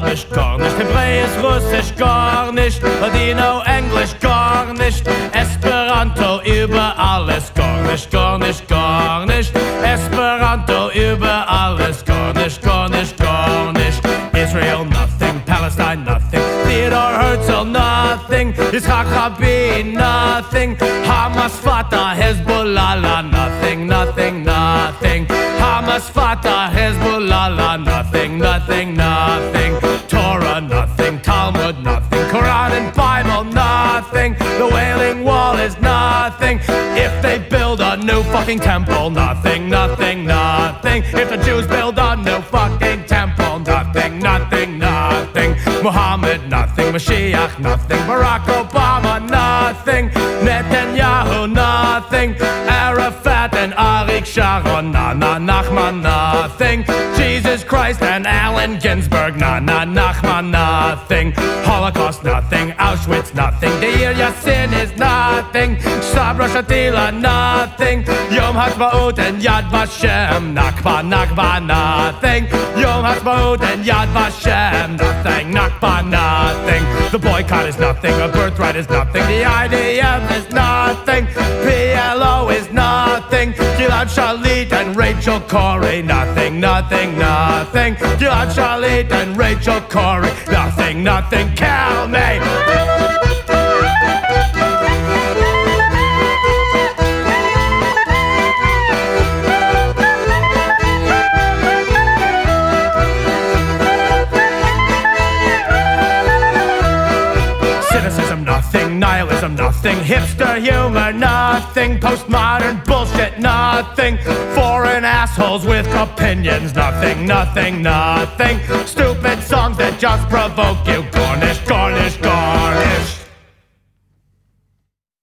knows Russisch gar nicht, know Englisch gar nicht, Esperanto über alles, gar nicht, gar nicht, gar nicht, Esperanto über alles, gar nicht, gar nicht, gar nicht, Israel nothing, Palestine nothing, Theodore Herzl nothing, Yitzhak Rabin nothing, Hamas Fatah, Hezbollah nothing, nothing, nothing, Hamas Fatah, Hezbollah nothing, nothing, nothing, Wall is nothing, if they build a new fucking temple, nothing, nothing, nothing, if the Jews build a new fucking temple, nothing, nothing, nothing, Muhammad nothing, Mashiach nothing, Barack Obama nothing, Netanyahu nothing, Sharon, na na Nachman nothing, Jesus Christ and Allen Ginsberg, na na Nachman nothing, Holocaust nothing, Auschwitz nothing, Deir Yassin is nothing, Sabra Shatila nothing, Yom Ha'atzmaut and Yad Vashem, Nakba Nakba nothing, Yom Ha'atzmaut and Yad Vashem, nothing, Nakba nothing, the boycott is nothing, a birthright is nothing, the IDF is nothing, and Rachel Corrie, nothing, nothing, nothing, Gilad Shalit and Rachel Corrie, nothing, nothing, kill me. Nothing. Hipster humor, nothing. Postmodern bullshit, nothing. Foreign assholes with opinions, nothing, nothing, nothing. Stupid songs that just provoke